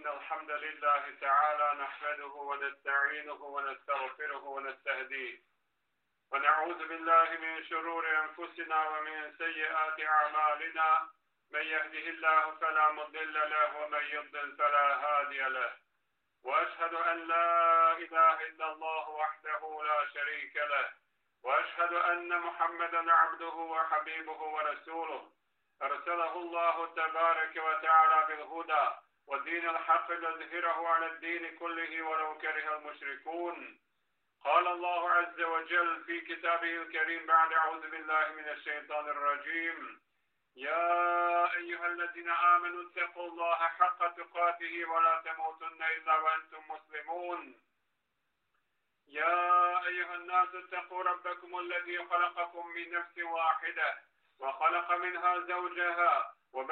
إن الحمد لله تعالى نحمده ونستعينه ونستغفره ونستهديه. ونعوذ بالله من شرور أنفسنا ومن سيئات أعمالنا. من يهده الله فلا مضل له ومن يضلل فلا هادي له. وأشهد أن لا إله إلا الله وحده لا شريك له. وأشهد أن محمدا عبده وحبيبه ورسوله. أرسله الله تبارك وتعالى بالهدى. ودين الحق ليظهره على الدين كله ولو كره المشركون. قال الله عز وجل في كتابه الكريم بعد أعوذ بالله من الشيطان الرجيم. يا أيها الذين آمنوا اتقوا الله حق تقاته ولا تموتن إلا وأنتم مسلمون. يا أيها الناس اتقوا ربكم الذي خلقكم من نفس واحدة وخلق منها زوجها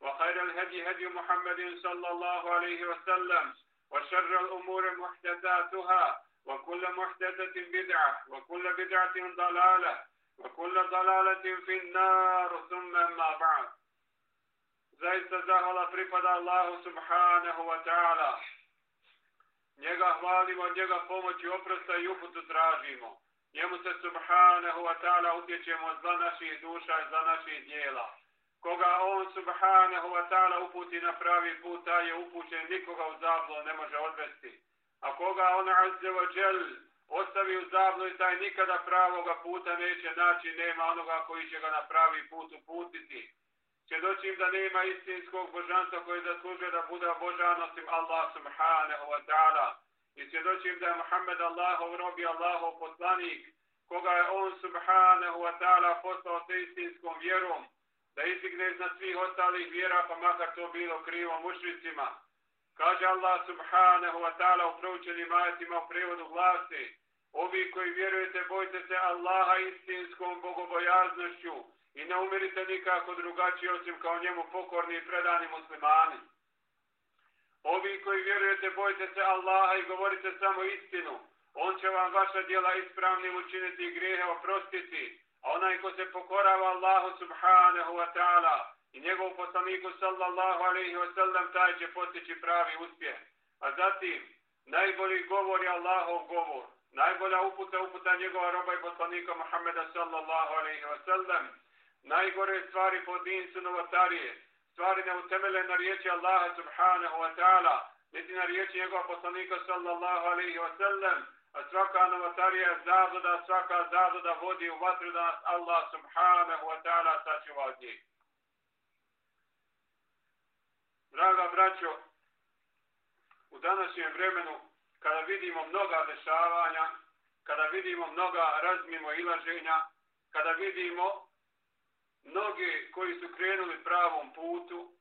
وخير الهدي هدي محمد صلى الله عليه وسلم وشر الأمور محدثاتها وكل محدثة بدعة وكل بدعة ضلالة وكل ضلالة في النار ثم ما بعد zaista zahvala pripada Allahu subhanahu wa ta'ala. Njega hvalimo, njega pomoći oprosta i uputu tražimo. Njemu se subhanahu wa ta'ala utječemo za naših duša i za naših dijela. Koga on subhanahu wa ta'ala uputi na pravi put, taj je upućen, nikoga u zablo ne može odvesti. A koga on azze wa džel ostavi u zablo i taj nikada pravoga puta neće naći, nema onoga koji će ga na pravi put uputiti. Svjedočim da nema istinskog božanstva koje zaslužuje da bude božan osim Allah subhanahu wa ta'ala. I svjedočim da je Muhammed Allahov rob i Allahov poslanik, koga je on subhanahu wa ta'ala poslao sa istinskom vjerom, da izdigne iznad svih ostalih vjera, pa makar to bilo krivo mušvicima. Kaže Allah subhanahu wa ta'ala u proučenim ajatima u prevodu glasi, ovi koji vjerujete, bojte se Allaha istinskom bogobojaznošću, i ne umirite nikako drugačije osim kao njemu pokorni i predani muslimani. Ovi koji vjerujete, bojte se Allaha i govorite samo istinu. On će vam vaša djela ispravnim učiniti i grijehe oprostiti. A onaj ko se pokorava Allahu subhanahu wa ta'ala i njegov poslaniku sallallahu alaihi wa sallam, taj će postići pravi uspjeh. A zatim, najbolji govor je Allahov govor. Najbolja uputa uputa njegova roba i poslanika Muhammeda sallallahu alaihi wa sallam najgore stvari po din su novotarije, stvari neutemele na riječi Allaha subhanahu wa ta'ala, niti na riječi njegova poslanika sallallahu alaihi wa sallam, a svaka novotarija je zavlada, svaka zavlada vodi u vatru da nas Allah subhanahu wa ta'ala sačuva od njih. Draga braćo, u današnjem vremenu, kada vidimo mnoga dešavanja, kada vidimo mnoga razmimo ilaženja, kada vidimo mnogi koji su krenuli pravom putu,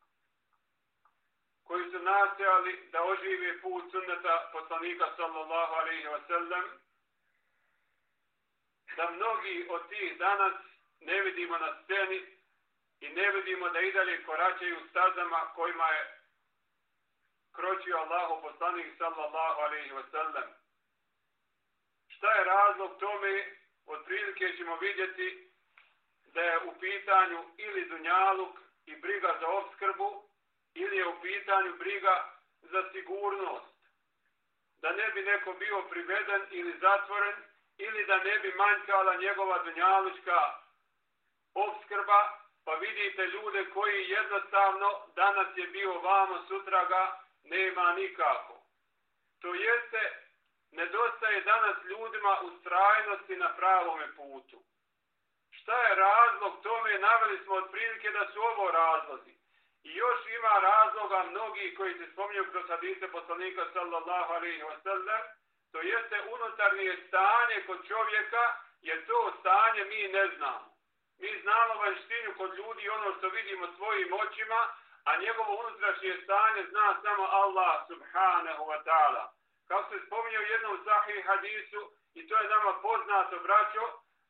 koji su nastojali da ožive put sunneta poslanika sallallahu alaihi wasallam, da mnogi od tih danas ne vidimo na sceni i ne vidimo da i dalje koračaju stazama kojima je kročio Allahu poslanik sallallahu alaihi wasallam. Šta je razlog tome? Od prilike ćemo vidjeti da je u pitanju ili dunjaluk i briga za obskrbu, ili je u pitanju briga za sigurnost. Da ne bi neko bio priveden ili zatvoren, ili da ne bi manjkala njegova dunjalučka obskrba, pa vidite ljude koji jednostavno danas je bio vamo, sutra ga nema nikako. To jeste, nedostaje danas ljudima u strajnosti na pravome putu. Šta je razlog tome? Naveli smo od prilike da su ovo razlozi. I još ima razloga mnogi koji se spominju kroz hadise poslanika sallallahu alaihi wa sallam. To jeste unutarnje stanje kod čovjeka, jer to stanje mi ne znamo. Mi znamo vanštinu kod ljudi ono što vidimo svojim očima, a njegovo unutrašnje stanje zna samo Allah subhanahu wa ta'ala. Kao se spominje u jednom sahih hadisu, i to je nama poznato, braćo,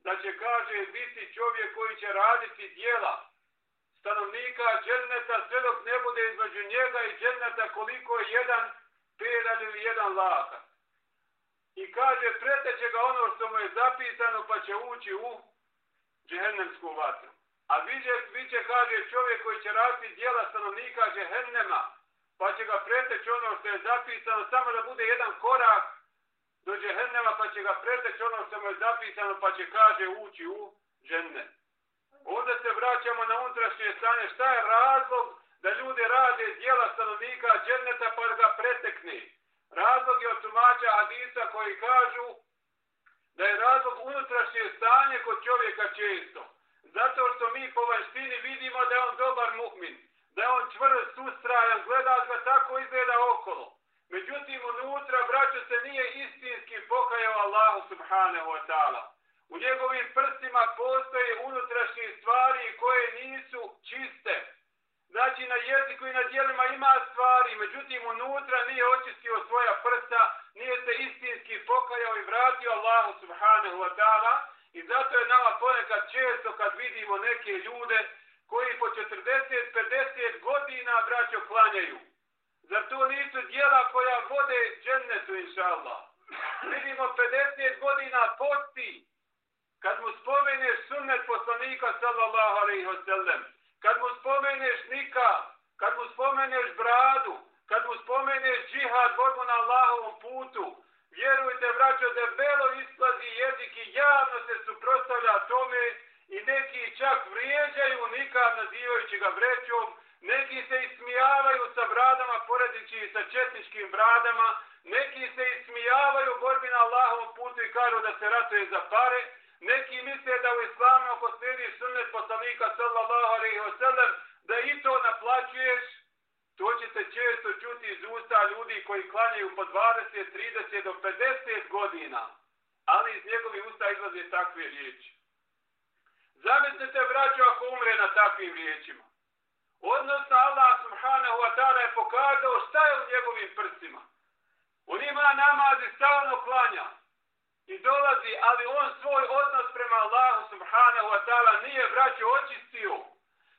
da će, kaže, biti čovjek koji će raditi dijela stanovnika dženneta sve dok ne bude između njega i dženneta koliko je jedan pedalj ili jedan lakat. I kaže, preteće ga ono što mu je zapisano pa će ući u džehennemsku vatru. A vidje, vidje, kaže, čovjek koji će raditi dijela stanovnika džehennema, pa će ga preteći ono što je zapisano, samo da bude jedan korak do džehennema, pa će ga preteći ono što mu je zapisano, pa će, kaže, ući u džennet. Onda se vraćamo na unutrašnje stanje. Šta je razlog da ljudi rade dijela stanovnika dženneta pa ga pretekne? Razlog je od tumača Hadisa koji kažu da je razlog unutrašnje stanje kod čovjeka često. Zato što mi po vanštini vidimo da je on dobar mu'min, da je on čvrst, ustrajan, gleda ga tako izgleda okolo. Međutim, unutra, braćo, se nije istinski pokajao Allahu subhanahu wa ta'ala. U njegovim prstima postoje unutrašnje stvari koje nisu čiste. Znači, na jeziku i na dijelima ima stvari, međutim, unutra nije očistio svoja prsta, nije se istinski pokajao i vratio Allahu subhanahu wa ta'ala. I zato je nama ponekad često kad vidimo neke ljude koji po 40-50 godina braćo klanjaju. Zar to nisu dijela koja vode džennetu, inša Allah? Vidimo 50 godina posti, kad mu spomeneš sunnet poslanika sallallahu alaihi wa sallam, kad mu spomeneš nika, kad mu spomeneš bradu, kad mu spomeneš džihad, borbu na Allahovom putu, vjerujte, braćo, da belo isplazi jezik i javno se suprostavlja tome i neki čak vrijeđaju nika nazivajući ga vrećom, neki se ismijavaju sa bradama poredići sa četničkim bradama, neki se ismijavaju borbi na Allahovom putu i kažu da se ratuje za pare, Neki misle da u islamu ako slijedi sunnet poslanika sallallahu alaihi wa sallam, da i to naplaćuješ, to ćete često čuti iz usta ljudi koji klanjaju po 20, 30 do 50 godina, ali iz njegovih usta izlaze takve riječi. Zamislite, vraću ako umre na takvim riječima. Odnosno, Allah subhanahu wa ta'ala je pokazao šta je u njegovim prstima. On ima namazi, stalno klanja i dolazi, ali on svoj odnos prema Allahu subhanahu wa ta'ala nije vraćao očistio,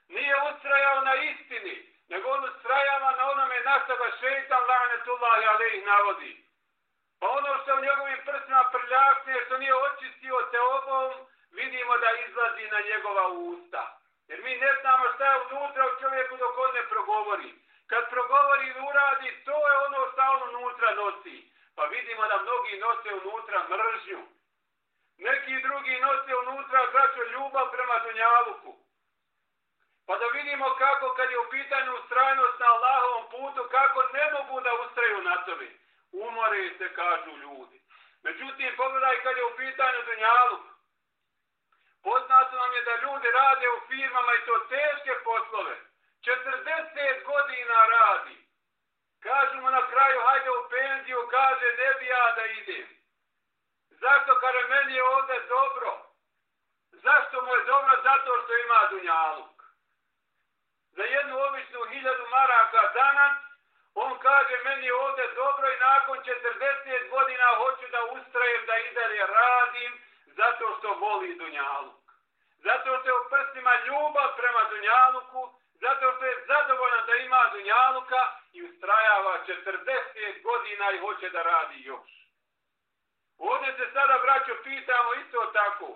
nije ustrajao na istini, nego on ustrajava na onome nastava šeitan lanetullahi alaih navodi. Pa ono što u njegovim prsima prljavce, što nije očistio te obom, vidimo da izlazi na njegova usta. Jer mi ne znamo šta je unutra u čovjeku dok on ne progovori. Kad progovori i uradi, to je ono što on unutra nosi vidimo da mnogi nose unutra mržnju. Neki drugi nose unutra braćo ljubav prema Dunjaluku. Pa da vidimo kako kad je u pitanju strajnost na Allahovom putu, kako ne mogu da ustraju na tome. Umore se, kažu ljudi. Međutim, pogledaj kad je u pitanju Dunjaluk. Poznato nam je da ljudi rade u firmama i to teške poslove. 40 godina radi. Kažu mu na kraju, hajde u penziju, kaže, ne bi ja da idem. Zašto, kada meni je ovdje dobro? Zašto mu je dobro? Zato što ima dunjaluk. Za jednu običnu hiljadu maraka danas, on kaže, meni je ovdje dobro i nakon 40 godina hoću da ustrajem, da i dalje radim, zato što voli dunjaluk. Zato što je u prstima ljubav prema dunjaluku, zato što je zadovoljan da ima dunjaluka i ustrajava 40 godina i hoće da radi još. Ovdje se sada, braćo, pitamo isto tako.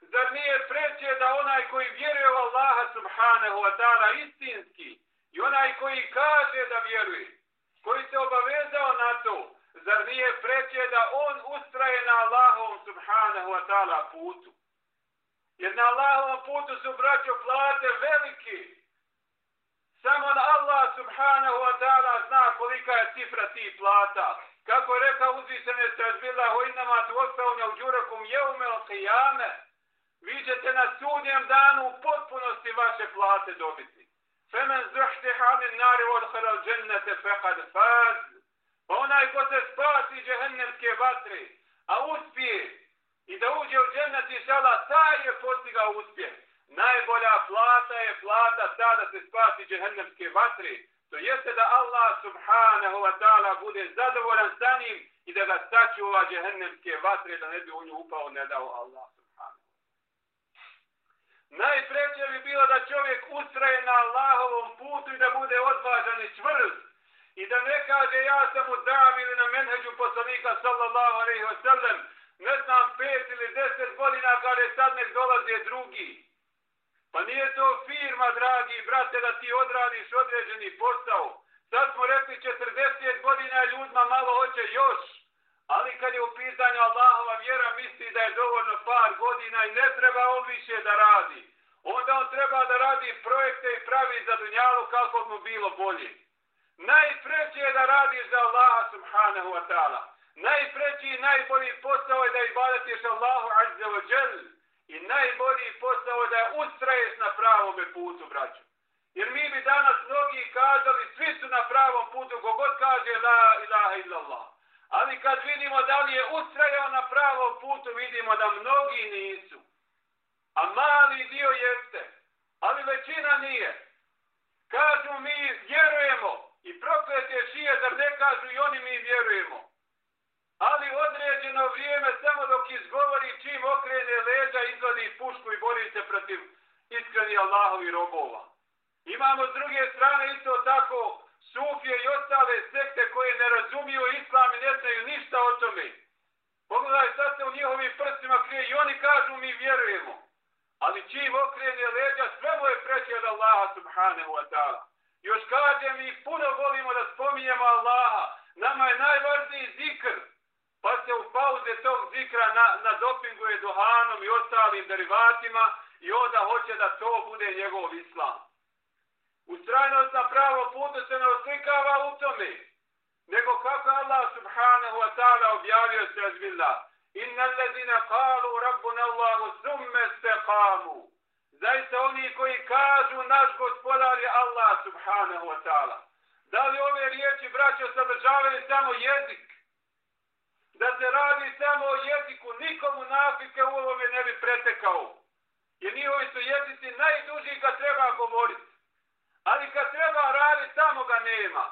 Zar nije preće da onaj koji vjeruje u Allaha subhanahu wa ta'ala istinski i onaj koji kaže da vjeruje, koji se obavezao na to, zar nije preće da on ustraje na Allahom subhanahu wa ta'ala putu? Jer na Allahovom putu su braćo plate velike. Samo na Allah subhanahu wa ta'ala zna kolika je cifra tih plata. Kako je rekao uzvišene se odbila hojnama tu ostavlja u džurakom jeumel qiyame. Vi ćete na sudnjem danu u potpunosti vaše plate dobiti. Femen zuhti hamin nari od hral džennete fekad faz. Pa onaj ko se spasi džehennemske vatre, a uspije i da uđe u džennet i šala, taj je postigao uspjeh najbolja plata je plata ta da se spasi džehennemske vatre. To jeste da Allah subhanahu wa ta'ala bude zadovoljan sa njim i da ga sačuva džehennemske vatre da ne bi u nju upao ne dao Allah subhanahu. Najpreće bi bilo da čovjek ustraje na Allahovom putu i da bude odvažan i čvrst i da ne kaže ja sam u davi ili na menheđu poslanika sallallahu alaihi wa sallam ne znam pet ili deset godina kada je sad nek dolaze drugi. Pa nije to firma, dragi brate, da ti odradiš određeni posao. Sad smo rekli 40 godina ljudima malo hoće još. Ali kad je u pitanju Allahova vjera misli da je dovoljno par godina i ne treba on više da radi. Onda on treba da radi projekte i pravi za dunjalu kako mu bilo bolje. Najpreće je da radiš za Allaha subhanahu wa ta'ala. Najpreći i najbolji posao je da ibadatiš Allahu azza wa jel. I najbolji posao je da ustraješ na pravom putu, braću. Jer mi bi danas mnogi kazali, svi su na pravom putu, kogod kaže la ilaha illallah. Ali kad vidimo da li je ustrajao na pravom putu, vidimo da mnogi nisu. A mali dio jeste. Ali većina nije. Kažu mi vjerujemo. I proklete je šije, zar ne kažu i oni mi vjerujemo ali određeno vrijeme samo dok izgovori čim okrene leđa, izvadi pušku i bori se protiv iskreni Allahovi robova. Imamo s druge strane isto tako sufije i ostale sekte koje ne razumiju islam i ne znaju ništa o tome. Pogledaj sad se u njihovim prstima krije i oni kažu mi vjerujemo. Ali čim okrene leđa, sve mu je preći od Allaha subhanahu wa ta'ala. Još kažem, mi puno volimo da spominjemo Allaha. Nama je najvažniji zikr pa se u pauze tog zikra na, na dopinguje duhanom i ostalim derivatima i onda hoće da to bude njegov islam. Ustrajnost na pravo putu se ne oslikava u tome, nego kako Allah subhanahu wa ta'ala objavio se azbillah. Inna allazina kalu rabbuna Allahu zumme ste kamu. Zaista oni koji kažu naš gospodar je Allah subhanahu wa ta'ala. Da li ove riječi braćo sadržavaju samo jezik? Da se radi samo o jeziku, nikomu nafike u ovome ne bi pretekao. Jer njihovi su jezici najduži kad treba govoriti. Ali kad treba raditi, samo ga nema.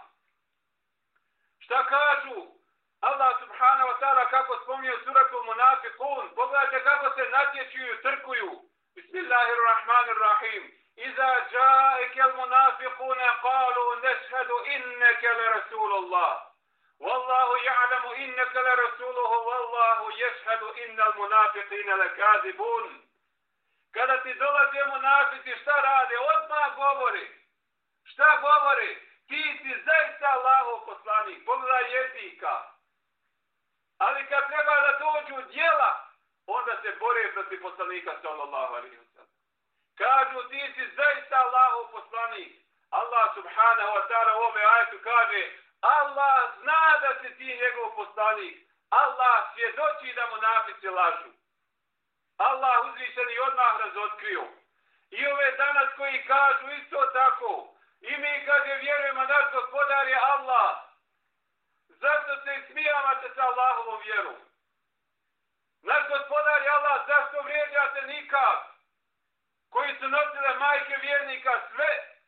Šta kažu? Allah subhanahu wa ta'ala kako spominje suratu munafikun. Pogledajte kako se natječuju i trkuju. Bismillahirrahmanirrahim. Iza ja'ike al munafikune qalu nešhedu inneke le Rasulullah jaslamu inneke le rasuluhu vallahu jeshadu innal munafiqine le kazibun. Kada ti dolaze munafici šta rade? Odmah govori. Šta govori? Ti si zaista Allaho poslanik. Pogledaj jezika. Ali kad treba da dođu djela, onda se bore protiv poslanika sallallahu alaihi wa Kažu ti si zaista Allaho poslanik. Allah subhanahu wa ta'ala u ovome ajetu kaže Allah zna da se ti njegov poslanik. Allah svjedoči da mu napice lažu. Allah uzvišen i odmah razotkrio. I ove danas koji kažu isto tako. I mi kaže vjerujemo naš gospodar je Allah. Zašto se smijavate sa Allahovom vjerom? Naš gospodar je Allah. Zašto vrijeđate nikad? Koji su nosile majke vjernika sve?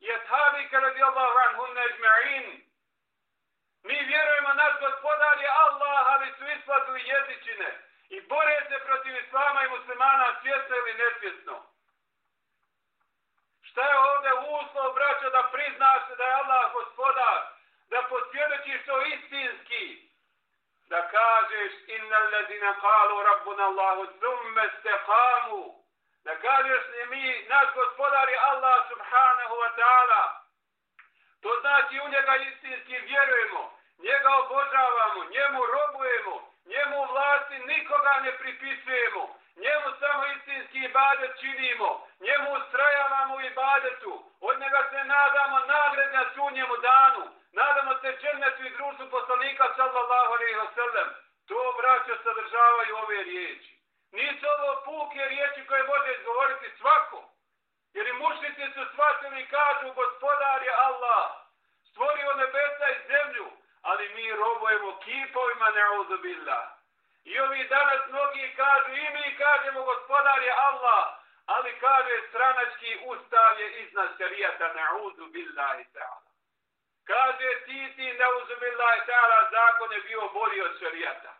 Je tabi radi Allah ranhum nežme'in. Mi vjerujemo naš gospodar je Allah, ali su ispadli jezičine. I bore se protiv islama i muslimana svjesno ili nesvjesno. Šta je ovdje uslov, braćo, da priznaš da je Allah gospodar, da posvjedočiš to istinski, da kažeš inna ledina kalu rabbuna Allahu zumme stehamu, da kažeš mi, naš gospodar je Allah subhanahu wa ta'ala, To znači u njega istinski vjerujemo, njega obožavamo, njemu robujemo, njemu vlasti nikoga ne pripisujemo, njemu samo istinski ibadet činimo, njemu ustrajavamo u ibadetu, od njega se nadamo nagrad na sunnjemu danu, nadamo se džennetu i društvu poslanika sallallahu alaihi wa sallam. To vraća sadržavaju ove riječi. Nisu ovo puke riječi koje može izgovoriti svako. Jer i mušnici su shvatili i kažu gospodar je Allah. Stvorio nebesa i zemlju. Ali mi robujemo kipovima neuzubila. I ovi danas mnogi kažu i mi kažemo gospodar je Allah. ali kaže stranački ustav je iznad šarijata na'udu billahi ta'ala. Kaže ti ti na'udu billahi ta'ala zakon je bio bolji od šarijata.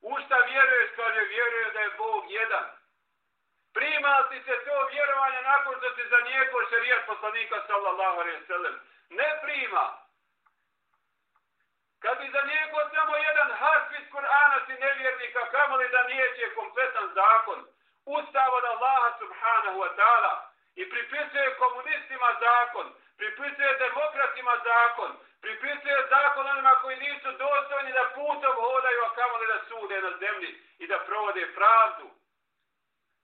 U šta vjeruješ, kaže vjeruje da je Bog jedan. Prima ti se to vjerovanje nakon što ti zanijeko šarijat poslanika sallallahu alaihi sallam. Ne prima. Kad bi zanijeko samo jedan harf iz Kur'ana si nevjernika, kamo li da nijeće kompletan zakon, ustav od Allaha subhanahu wa ta'ala i pripisuje komunistima zakon, pripisuje demokratima zakon, pripisuje zakon onima koji nisu dostojni da putom hodaju, a kamo li da sude na zemlji i da provode pravdu.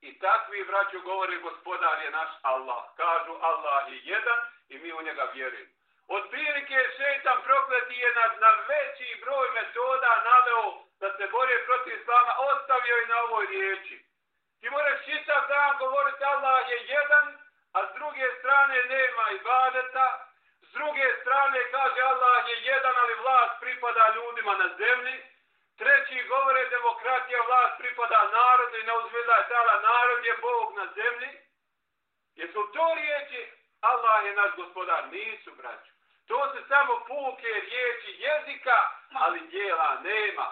I takvi vraću govori gospodar je naš Allah. Kažu Allah je jedan i mi u njega vjerujemo. Od prilike šeitan prokleti je na, na veći broj metoda naveo da se bore protiv islama, ostavio i na ovoj riječi. Ti moraš čitav dan govoriti Allah je jedan, a s druge strane nema ibadeta. S druge strane kaže Allah je jedan, ali vlast pripada ljudima na zemlji. Treći govore demokratija, vlast pripada narodu i ne uzvila je tala, narod je Bog na zemlji. Jesu to riječi? Allah je naš gospodar. Nisu, braću. To se samo puke riječi jezika, ali djela nema.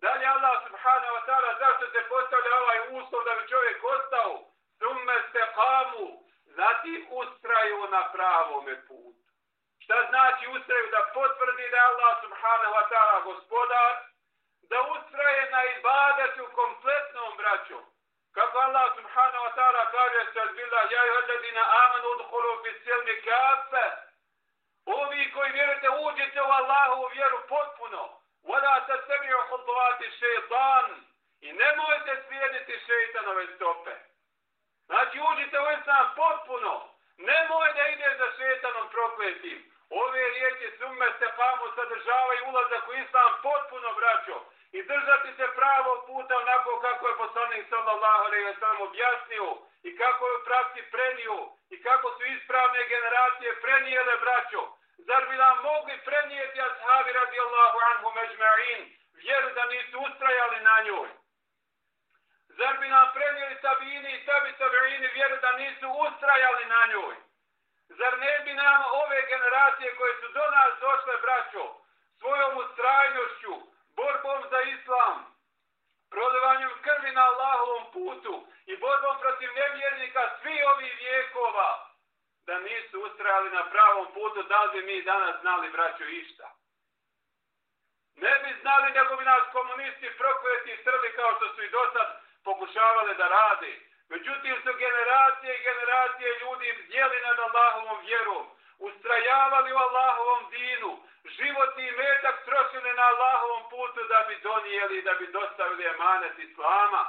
Dalje Allah subhanahu wa ta'ala zašto se postavlja ovaj uslov da bi čovjek ostao? Summe se kamu, zatim ustraju na pravome putu. Šta znači ustraju da potvrdi da Allah subhanahu wa ta'ala gospodar? Da ustraje na ibadetu kompletnom braćom. Kako Allah subhanahu wa ta'ala kaže se ja i odledina amanu udhulu fi silmi kafe, ovi koji vjerujete uđite u Allahu u vjeru potpuno, vada se sebi okupovati šeitan i nemojte slijediti šeitanove stope. Znači uđite u islam potpuno, nemoj da ide za šeitanom prokletim. Ove riječi summe se famu sadržavaju ulazak u islam potpuno, braćo. I držati se pravo puta onako kako je poslanik sallallahu alejhi ve sellem objasnio i kako je u praksi prenio i kako su ispravne generacije prenijele, braćo. Zar bi nam mogli prenijeti ashabi radijallahu anhu međma'in vjeru da nisu ustrajali na njoj? Zar bi nam prenijeli tabini i tabi tabiini vjeru da nisu ustrajali na njoj? Zar ne bi nam ove generacije koje su do nas došle, braćo, svojom ustrajnošću, borbom za islam, prolivanjem krvi na Allahovom putu i borbom protiv nevjernika svi ovi vijekova, da nisu ustrajali na pravom putu, da li bi mi danas znali, braćo, išta? Ne bi znali nego bi nas komunisti prokleti i strli kao što su i do sad pokušavali da radi. Međutim su generacije i generacije ljudi bdjeli nad Allahovom vjerom, ustrajavali u Allahovom dinu, život metak trošili na Allahovom putu da bi donijeli, da bi dostavili emanet Islama,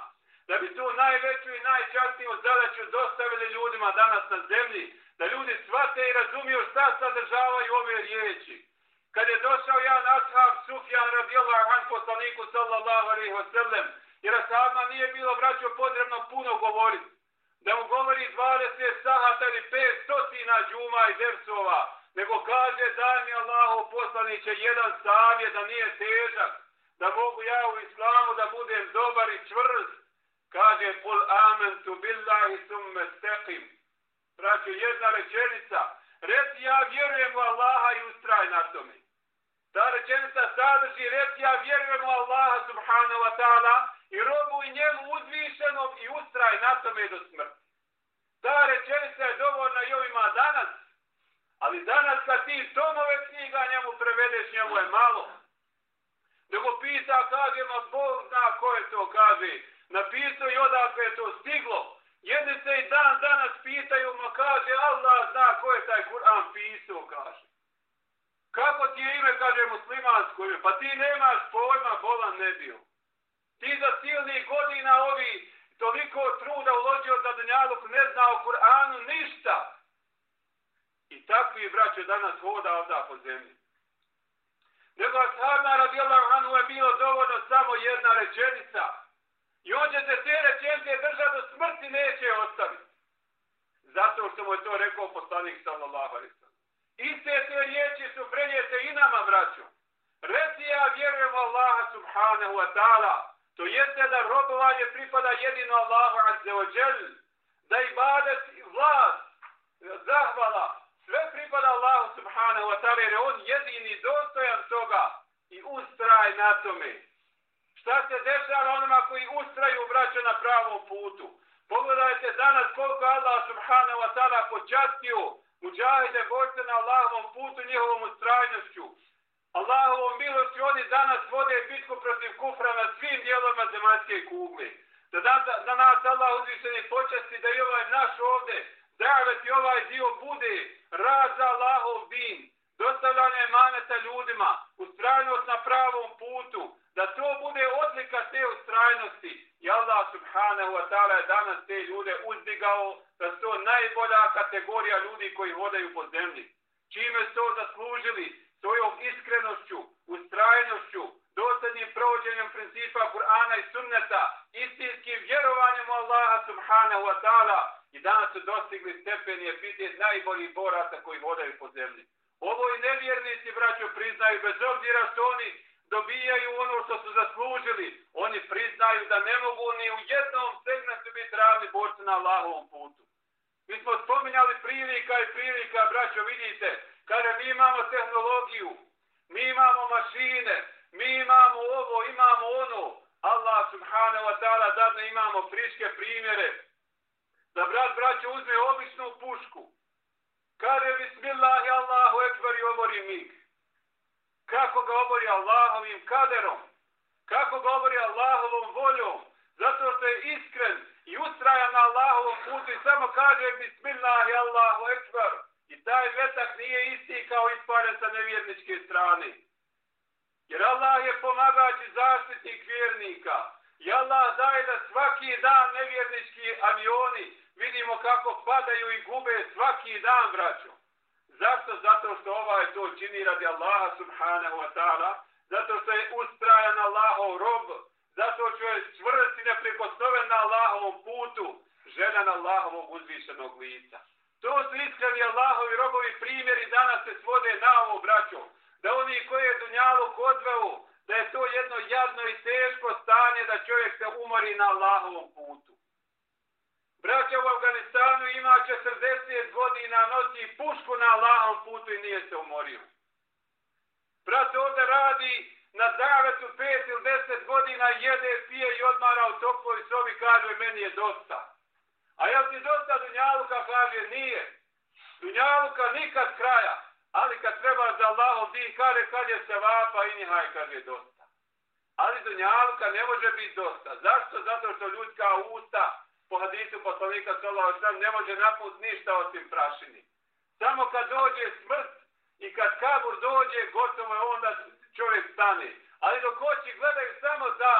da bi tu najveću i najčastniju zadaću dostavili ljudima danas na zemlji, da ljudi shvate i razumiju šta sadržavaju ove riječi. Kad je došao jedan ashab Sufjan radijallahu an poslaniku sallallahu alaihi wa sallam, jer ashabna nije bilo braćo potrebno puno govoriti. Da mu govori 20 sahata ili 500 džuma i dersova, nego kaže daj mi Allahu poslaniće jedan savjet da nije težak, da mogu ja u islamu da budem dobar i čvrst. Kaže, kul amentu billahi summe steqim. Braćo, jedna rečenica. Reci ja vjerujem u Allaha i ustraj na tome. Ta rečenica sadrži, reci ja vjerujem u Allaha subhanahu wa ta'ala i robu i njemu uzvišenom i ustraj na tome do smrti. Ta rečenica je dovoljna i ovima danas. Ali danas kad ti tomove knjiga njemu prevedeš, njemu je malo. Nego pita, kaže, ma Bog zna ko je to, kaže. Napisao i odakle je to stiglo. Jedni se i dan danas pitaju, ma kaže, Allah zna ko je taj Kur'an pisao, kaže. Kako ti je ime, kaže muslimansko ime? Pa ti nemaš pojma, bolan ne bio. Ti za silnih godina ovi toliko truda uložio za dunjaluk, ne zna o Kur'anu ništa. I takvi braće danas hoda ovda po zemlji. Nego ashabna radijallahu anhu je bilo dovoljno samo jedna rečenica. I on će se te rečenice držati do smrti neće ostaviti. Zato što mu je to rekao poslanik sallallahu alaihi sallam. Iste te riječi su prenijete i nama, braću. Reci ja vjerujem u Allaha subhanahu wa ta'ala. To jeste da robovanje pripada jedino Allahu azze wa džel. da ibadet i vlast, zahvala, subhanahu wa ta'ala, jer je on jedini dostojan toga i ustraj na tome. Šta se dešava onima koji ustraju vraća na pravom putu? Pogledajte danas koliko Allah subhanahu wa ta'ala počastio muđahide borce na Allahovom putu njihovom ustrajnošću. Allahovom milošću oni danas vode bitku protiv kufra na svim dijelovima zemaljske kugle. Da, da, da nas Allah uzvišeni počasti da i ovaj naš ovde, davet i ovaj dio bude rad za Allahov din, dostavljanje emaneta ljudima, ustrajnost na pravom putu, da to bude odlika te ustrajnosti. I Allah subhanahu wa ta'ala je danas te ljude uzdigao da su to najbolja kategorija ljudi koji hodaju po zemlji. Čime su to zaslužili? Svojom iskrenošću, ustrajnošću, dosadnim provođenjem principa Kur'ana i sunneta, istinskim vjerovanjem u Allaha subhanahu wa ta'ala i danas su dostigli stepen i epitet najboljih boraca koji vodaju po zemlji. Ovo i nevjernici, braćo, priznaju, bez obzira što oni dobijaju ono što su zaslužili, oni priznaju da ne mogu ni u jednom segmentu biti ravni borci na Allahovom putu. Mi smo spominjali prilika i prilika, braćo, vidite, kada mi imamo tehnologiju, mi imamo mašine, mi imamo ovo, imamo ono, Allah subhanahu wa ta'ala dadne imamo friške primjere, da brat braće uzme običnu pušku, kaže bismillah Allahu ekber i obori mig. Kako ga obori Allahovim kaderom, kako ga obori Allahovom voljom, zato što je iskren i ustrajan na Allahovom putu i samo kaže bismillah Allahu ekber. I taj vetak nije isti kao ispare sa nevjerničke strane. Jer Allah je pomagač i zaštitnik vjernika. I Allah daje da svaki dan nevjernički avioni vidimo kako padaju i gube svaki dan, braćo. Zašto? Zato što ovaj to čini radi Allaha subhanahu wa ta'ala. Zato što je ustrajan Allahov rob. Zato što je čvrst i neprikosnoven na Allahovom putu. Žena na Allahovog uzvišenog lica. To su iskreni Allahovi robovi primjeri danas se svode na ovo, braćo. Da oni koji dunjaluk odveo, kodveo, da je to jedno jadno i teško stanje da čovjek se umori na Allahovom putu. Braća u Afganistanu ima 40 godina, nosi pušku na Allahovom putu i nije se umorio. Brat ovdje radi na davetu 5 ili 10 godina, jede, pije i odmara u toploj sobi, kaže, meni je dosta. A jel ti dosta Dunjaluka, kaže, nije. Dunjaluka nikad kraja, ali kad treba za Allahom din, kaže, kad je se vapa i nihaj, kaže, dosta. Ali Dunjaluka ne može biti dosta. Zašto? Zato što ljudska usta, po hadisu poslanika sallahu sallam ne može naput ništa osim prašini. Samo kad dođe smrt i kad kabur dođe, gotovo je onda čovjek stane. Ali dok oči gledaju samo da,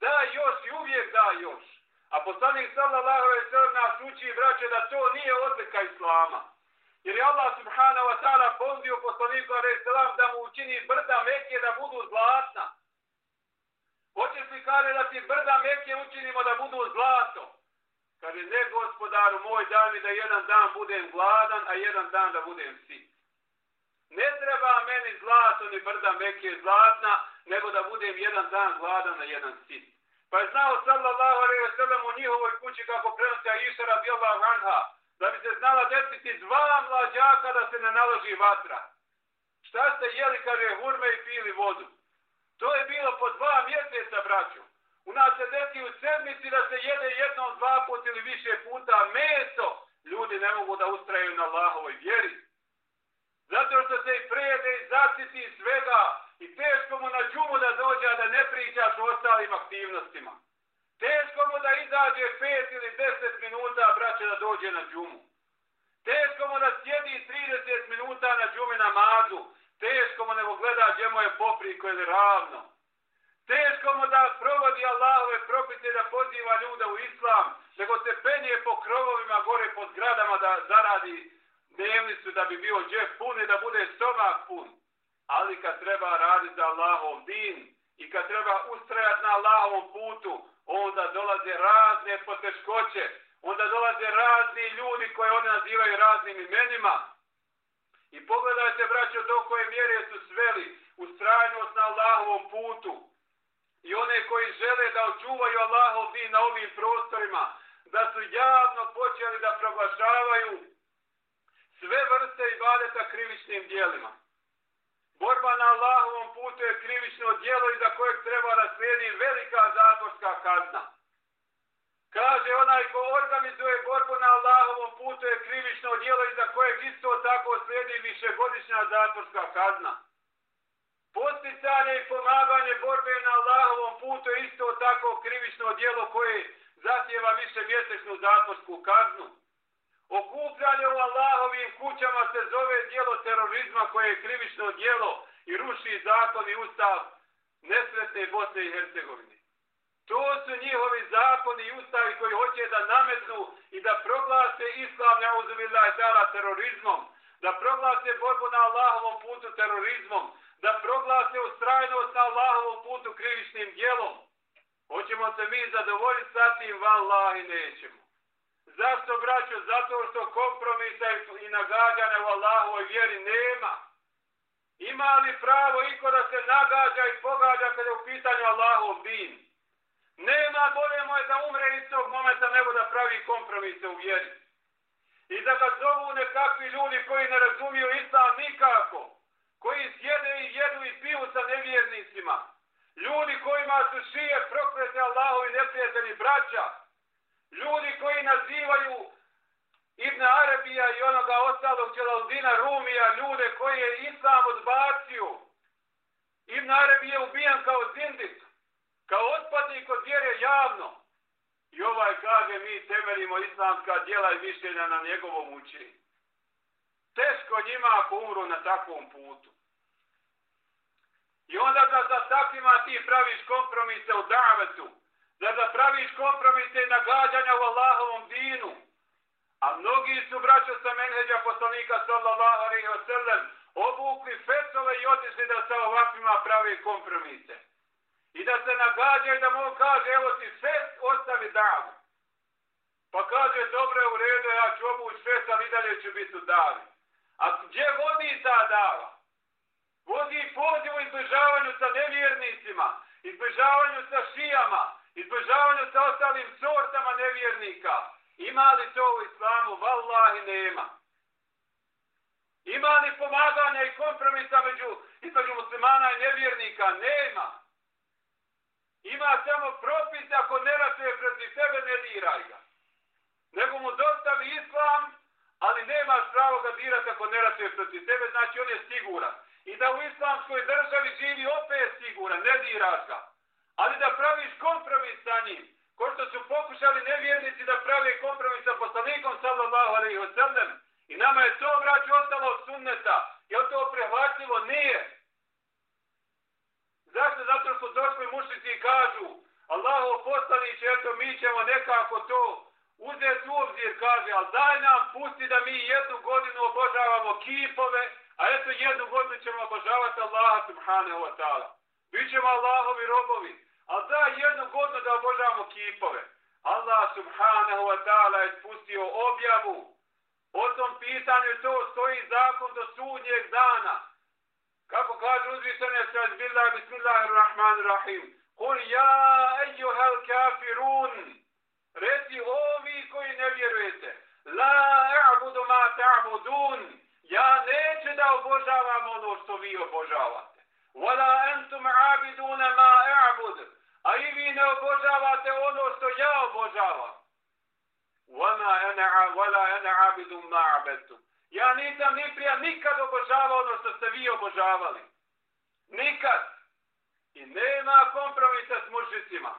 da još i uvijek da još. A poslanik sallallahu sallam nas uči i vraća da to nije odlika islama. Jer je Allah subhanahu wa ta'ala pondio poslaniku sallam da mu učini brda meke da budu zlatna. Hoćeš li kare da ti brda meke učinimo da budu zlato? Kaže, ne gospodaru moj, da mi da jedan dan budem gladan, a jedan dan da budem sit. Ne treba meni zlato ni brda meke zlatna, nego da budem jedan dan gladan, a jedan sit. Pa je znao sallallahu alaihi wa sallam u njihovoj kući kako prenosi Aisha radijallahu anha, da bi se znala desiti dva mlađaka da se ne naloži vatra. Šta ste jeli, kaže, hurme i pili vodu. To je bilo po dva mjeseca, braću. U nas se desi u sedmici da se jede jednom, dva put ili više puta meso. Ljudi ne mogu da ustraju na Allahovoj vjeri. Zato što se i prejede i zaciti svega i teško mu na džumu da dođe, da ne priča o ostalim aktivnostima. Teško mu da izađe pet ili deset minuta, braće, da dođe na džumu. Teško mu da sjedi 30 minuta na džumi na mazu. Teško mu nego gleda gdje mu je popriko ili ravno. Teško mu da provodi Allahove propise da poziva ljuda u islam, nego se penje po krovovima gore pod gradama da zaradi dnevnicu da bi bio džep pun i da bude stomak pun. Ali kad treba raditi za Allahov din i kad treba ustrajati na Allahovom putu, onda dolaze razne poteškoće, onda dolaze razni ljudi koje oni nazivaju raznim imenima. I pogledajte, braćo, do koje mjere su sveli ustrajnost na Allahovom putu i one koji žele da očuvaju Allahov din na ovim prostorima, da su javno počeli da proglašavaju sve vrste i krivičnim dijelima. Borba na Allahovom putu je krivično djelo i za kojeg treba da slijedi velika zatvorska kazna. Kaže onaj ko organizuje borbu na Allahovom putu je krivično djelo i za kojeg isto tako slijedi višegodišnja zatvorska kazna. Posticanje i pomaganje borbe na Allahovom putu je isto tako krivično djelo koje zahtjeva više mjesečnu zatvorsku kaznu. Okupljanje u Allahovim kućama se zove dijelo terorizma koje je krivično dijelo i ruši zakon i ustav nesretne Bosne i Hercegovine. To su njihovi zakoni i ustavi koji hoće da nametnu i da proglase islam na uzubila terorizmom, da proglase borbu na Allahovom putu terorizmom, da proglase ustrajnost na Allahovom putu krivičnim dijelom. Hoćemo se mi zadovoljiti sa tim, vallahi nećemo. Zašto, braćo? Zato što kompromisa i nagađanja u Allahovoj vjeri nema. Ima li pravo iko da se nagađa i pogađa kada je u pitanju Allahov din? Nema bolje moje da umre iz tog momenta nego da pravi kompromise u vjeri. I da ga zovu nekakvi ljudi koji ne razumiju islam nikako. Koji sjede i jedu i piju sa nevjernicima. Ljudi kojima su šije proklete Allahovi neprijatelji braća. Ljudi koji nazivaju Ibn Arabija i onoga ostalog Čelaldina Rumija, ljude koji je Islam odbacio. Ibn Arabija je ubijan kao zindik kao otpadnik od vjere javno. I ovaj kaže, mi temeljimo islamska djela i mišljenja na njegovom učenju. Teško njima ako umru na takvom putu. I onda da za takvima ti praviš kompromise u davetu, da da praviš kompromise i nagađanja u Allahovom dinu. A mnogi su braća sa menheđa poslanika sallallahu alaihi wa sallam obukli fetove i otišli da sa ovakvima pravi kompromise i da se nagađaju da mu kaže, evo ti fest, ostavi davu. Pa kaže, dobro je u redu, ja ću obući fest, ali dalje ću biti u davi. A gdje vodi ta dava? Vodi pozivu izbližavanju sa nevjernicima, izbližavanju sa šijama, izbožavanju sa ostalim sortama nevjernika. Ima li to u islamu? Wallahi nema. Ima li pomaganja i kompromisa među, između muslimana i nevjernika? Nema. Ima samo propis ako ne ratuje protiv sebe, ne diraj ga. Nego mu dostavi islam, ali nemaš pravo ga dirati ako ne ratuje protiv sebe, znači on je siguran. I da u islamskoj državi živi opet siguran, ne diraš ga. Ali da praviš kompromis sa njim, ko što su pokušali nevjernici da pravi kompromis sa poslanikom sallallahu alaihi wa sallam, i nama je to vraću ostalo od sunneta, je to prehvatljivo? Nije. Zašto? Zato što došli mušnici i kažu Allaho poslaniće, eto mi ćemo nekako to uzeti u obzir, kaže, ali daj nam pusti da mi jednu godinu obožavamo kipove, a eto jednu godinu ćemo obožavati Allaha subhanahu wa ta'ala. Bićemo Allahovi robovi, ali da jednu godinu da obožavamo kipove. Allah subhanahu wa ta'ala je spustio objavu. O tom pitanju to stoji zakon do sudnjeg dana. Kako kaže uzvišenje sred billah, bismillahirrahmanirrahim. Kul ja ejuhel kafirun. Reci ovi koji ne vjerujete. La a'budu ma ta'budun. Ja neću da obožavam ono što vi obožavate. Wala entum عابدون ma اعبد A i vi ne obožavate ono što ja obožavam. ولا انا wala ما عبدتم ma abedtum. Ja nisam ni prija nikad obožavao ono što ste vi obožavali. Nikad. I nema kompromisa s mušicima.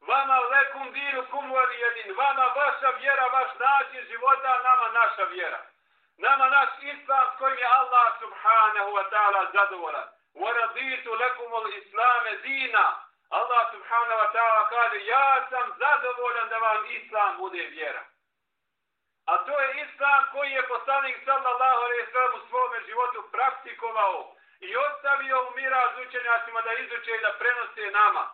Vama lekum dinu kumvali jedin. Vama vaša vjera, vaš način života, nama naša vjera. Nama naš islam s kojim je Allah subhanahu wa ta'ala zadovoljan. Waraditu لَكُمُ ul islame. Allah subhanahu wa ta'ala kaže, ja sam zadovoljan da vam islam bude vjera. A to je islam koji je poslanik sallallahu alaihi sallam u svome životu praktikovao i ostavio u miraz učenjacima da izuče i da prenose nama.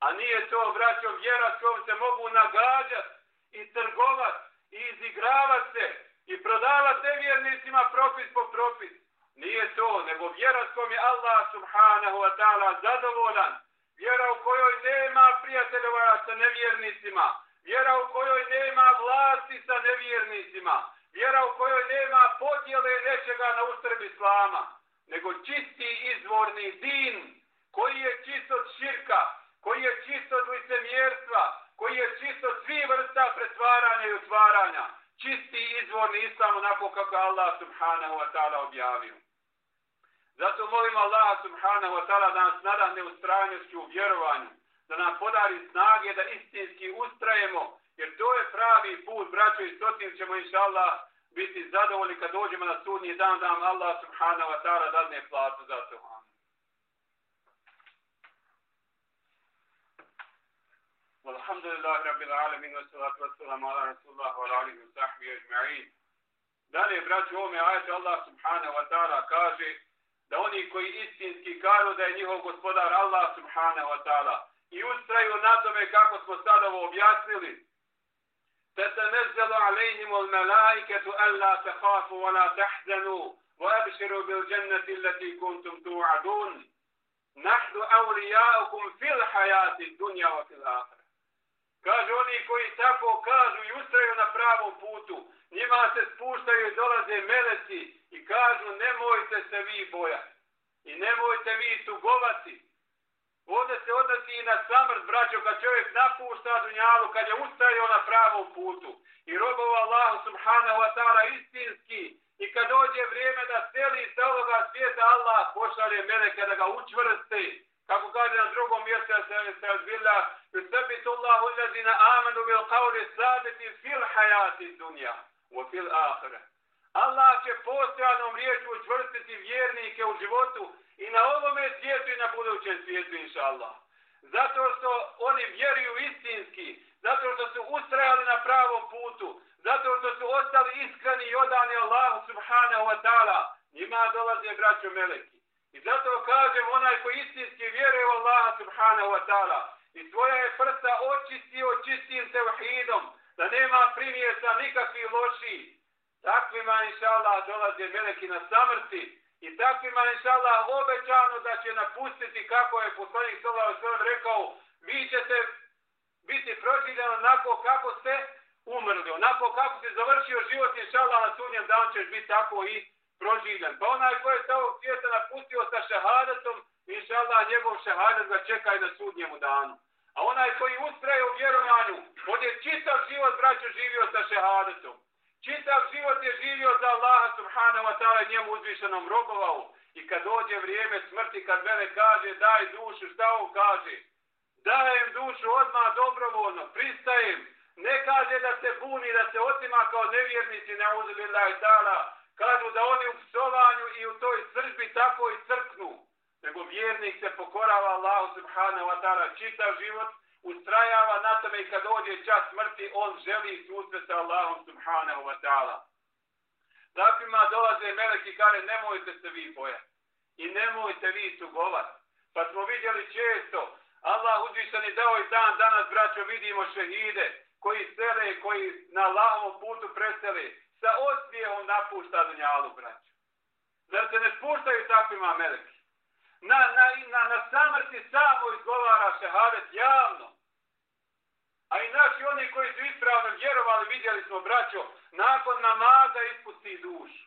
A nije to, braćo, vjera s kojom se mogu nagađat i trgovat i izigravat se i prodavat nevjernicima propis po propis. Nije to, nego vjera s kojom je Allah subhanahu wa ta'ala zadovoljan. Vjera u kojoj nema prijateljova sa nevjernicima vjera u kojoj nema vlasti sa nevjernicima, vjera u kojoj nema podjele nečega na ustrb islama, nego čisti izvorni din koji je čist od širka, koji je čist od licemjerstva, koji je čist od svih vrsta pretvaranja i utvaranja, čisti izvorni islam onako kako Allah subhanahu wa ta'ala objavio. Zato molim Allah subhanahu wa ta'ala da nas nadahne u strajnošću u vjerovanju, da nam podari snage da istinski ustrajemo, jer to je pravi put, braćo, i stotim ćemo, inša Allah, biti zadovoljni kad dođemo na sudnji dan, da nam Allah subhanahu wa ta'ala dadne platu za to. والحمد لله رب العالمين والصلاة والسلام على رسول الله وعلى آله وصحبه أجمعين. Dalje, braći, ovome ajete Allah subhanahu wa ta'ala kaže da oni koji istinski kažu da je njihov gospodar Allah subhanahu wa ta'ala i ustraju na tome kako smo sada ovo objasnili, تتنزل عليهم الملائكة ألا تخافوا ولا تحزنوا وأبشروا بالجنة التي كنتم توعدون نحن أولياؤكم في الحياة الدنيا وفي الآخرة Kažu oni koji tako kažu i ustraju na pravom putu, njima se spuštaju i dolaze meleci i kažu nemojte se vi bojati i nemojte vi tugovati. Ovdje se odnosi i na samrt, braćo, kad čovjek napušta dunjalu, kad je ustajio na pravom putu i robova Allahu subhanahu wa ta'ala istinski i kad dođe vrijeme da seli sa ovoga svijeta Allah pošalje meleke da ga učvrste kako kaže na drugom mjestu se se odbila yusabitu Allahu allazina amanu bil qawli sabiti fil hajati dunja wa fil akhirah Allah će postojanom riječu učvrstiti vjernike u životu i na ovome svijetu i na budućem svijetu, inša Allah. Zato što oni vjeruju istinski, zato što su ustrajali na pravom putu, zato što su ostali iskreni i odani Allahu subhanahu wa ta'ala, njima dolaze braćo meleki. I zato kažem onaj koji istinski vjeruje u Allaha subhanahu wa ta'ala i svoja je prsa očistio čistim tevhidom, da nema primjesa nikakvih loši, takvima inša Allah dolaze meleki na samrti i takvima inša Allah obećano da će napustiti kako je poslanik sallahu sallam rekao, vi ćete biti proživljeni onako kako ste umrli, onako kako se završio život inša Allah na sunjem dan ćeš biti tako i proživljen. Pa onaj ko je šehadetom, inša Allah, njegov šehadet ga čeka i na sudnjemu danu. A onaj koji ustraje u vjerovanju, on je čitav život, braćo, živio sa šehadetom. Čitav život je živio za Allaha subhanahu wa ta'ala njemu uzvišenom robovao. I kad dođe vrijeme smrti, kad mene kaže daj dušu, šta on kaže? Dajem dušu odmah dobrovoljno, pristajem. Ne kaže da se buni, da se otima kao nevjernici na uzbillahi ta'ala, kažu da oni u psovanju i u toj sržbi tako i crknu. Nego vjernik se pokorava Allahu subhanahu wa ta'ala čitav život, ustrajava na tome i kad dođe čas smrti, on želi susret sa Allahom subhanahu wa ta'ala. Dakle, Takvima dolaze meleki kare, nemojte se vi bojati. I nemojte vi sugovati. Pa smo vidjeli često, Allah uzvišan je dao i dan, danas braćo vidimo šehide, koji sele, koji na Allahovom putu presele, sa osmijehom napušta dunjalu, braćo. Zar se ne spuštaju takvima meleki? Na, na, na, na samrti samo izgovara šehadet javno. A i naši oni koji su ispravno vjerovali, vidjeli smo, braćo, nakon namaza ispusti dušu.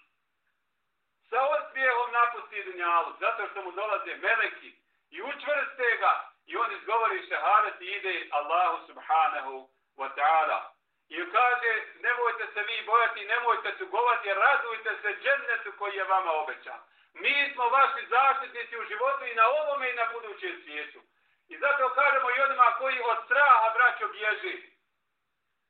Sa osmijehom napusti dunjalu, zato što mu dolaze meleki i učvrste ga i on izgovori šehadet i ide Allahu subhanahu wa ta'ala. I kaže, nemojte se vi bojati, nemojte se govati, radujte se džennetu koji je vama obećan. Mi smo vaši zaštitnici u životu i na ovome i na budućem svijetu. I zato kažemo i onima koji od straha braćo bježi.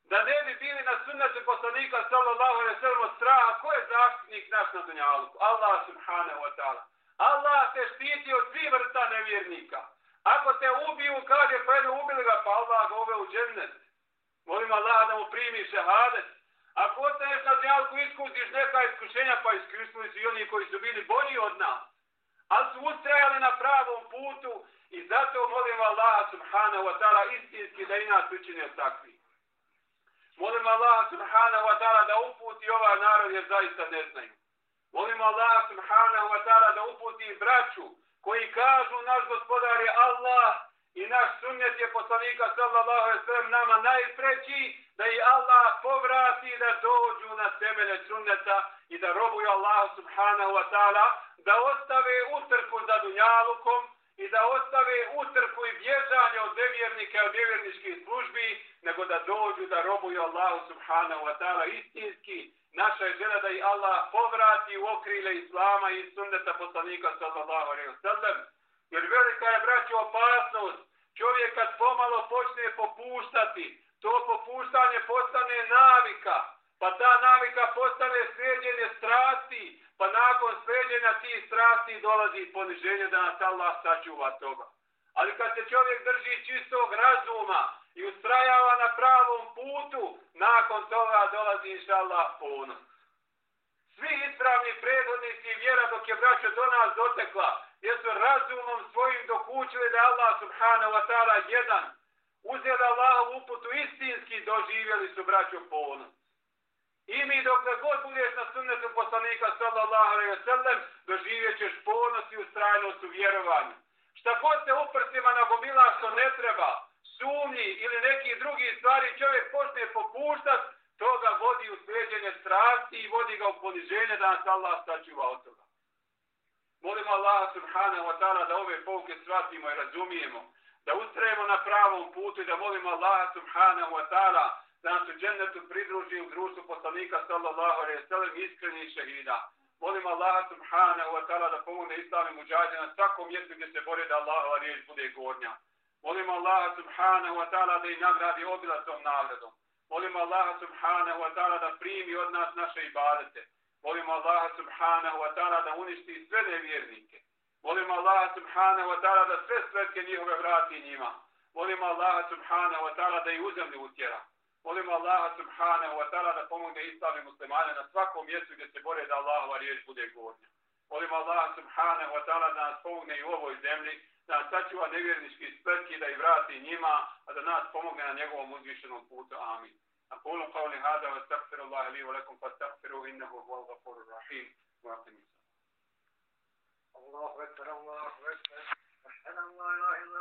Da ne bi bili na sunnetu poslanika sallallahu alaihi sallam od straha. Ko je zaštitnik naš na dunjalu? Allah subhanahu wa ta'ala. Allah te štiti od svih vrsta nevjernika. Ako te ubiju, kaže pa jedno ubili ga, pa Allah ga ove u džennet. Molim Allah da mu primi šehadet. Ako ostaneš na zjalku, iskusiš neka iskušenja, pa iskusili su i oni koji su bili bolji od nas. Ali su ustrajali na pravom putu i zato molim Allah subhanahu wa ta'ala istinski da i nas učine takvi. Molim Allah subhanahu wa ta'ala da uputi ovaj narod jer zaista ne znaju. Molim Allah subhanahu wa ta'ala da uputi braću koji kažu naš gospodar je Allah I naš sunnet je poslanika sallallahu alaihi sallam nama najpreći da i Allah povrati da dođu na temelje sunneta i da robuju Allah subhanahu wa ta'ala da ostave utrku za dunjalukom i da ostave utrku i bježanje od nevjernika i od nevjerničkih službi nego da dođu da robuju Allah subhanahu wa ta'ala. Istinski naša je žena da i Allah povrati u okrile Islama i sunneta poslanika sallallahu alaihi sallam Jer velika je braćo, opasnost. Čovjek kad pomalo počne popuštati, to popuštanje postane navika. Pa ta navika postane sređenje strasti. Pa nakon sređenja tih strasti dolazi poniženje da nas Allah sačuva toga. Ali kad se čovjek drži čistog razuma i ustrajava na pravom putu, nakon toga dolazi inša Allah ponos. Svi ispravni predvodnici vjera dok je braćo do nas dotekla, jesu razumom svojim dokućili da Allah subhanahu wa ta'ala jedan uzeli Allahom uputu istinski doživjeli su braću ponos. I mi dok god budeš na sunnetu poslanika sallallahu alaihi wa sallam doživjet ćeš ponos i ustrajnost u vjerovanju. Šta god se uprstima nagomila što ne treba, sumnji ili neki drugi stvari čovjek počne popuštat, toga vodi u sljeđenje strasti i vodi ga u poniženje da nas Allah sačuva od toga. Molimo Allah subhanahu wa ta'ala da ove pouke shvatimo i razumijemo, da ustrajemo na pravom putu i da molimo Allah subhanahu wa ta'ala da nas u džennetu pridruži u društvu poslanika sallallahu alaihi sallam iskrenih šehida. Molim Allah subhanahu wa ta'ala da pomogne islami muđađe na svakom mjestu gdje se bore da Allahova riječ bude gornja. Molim Allah subhanahu wa ta'ala da i nagradi obilatom nagradom. Molim Allah subhanahu wa ta'ala da primi od nas naše ibadete. Molim Allaha subhanahu wa ta'ala da uništi sve nevjernike. Molim Allaha subhanahu wa ta'ala da sve svetke njihove vrati njima. Molim Allaha subhanahu wa ta'ala da i uzemlji utjera. Molim Allaha subhanahu wa ta'ala da pomogne islami muslimane na svakom mjestu gdje se bore da Allahova riječ bude gornja. Molim Allaha subhanahu wa ta'ala da nas pomogne i u ovoj zemlji, da nas sačuva nevjernički spletki da i vrati njima, a da nas pomogne na njegovom uzvišenom putu. Amin. أقول قولي هذا واستغفر الله لي ولكم فاستغفروه إنه هو الغفور الرحيم. وأقم الله أكبر الله أكبر. أشهد أن لا إله إلا